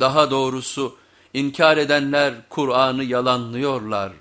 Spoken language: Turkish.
Daha doğrusu inkar edenler Kur'an'ı yalanlıyorlar.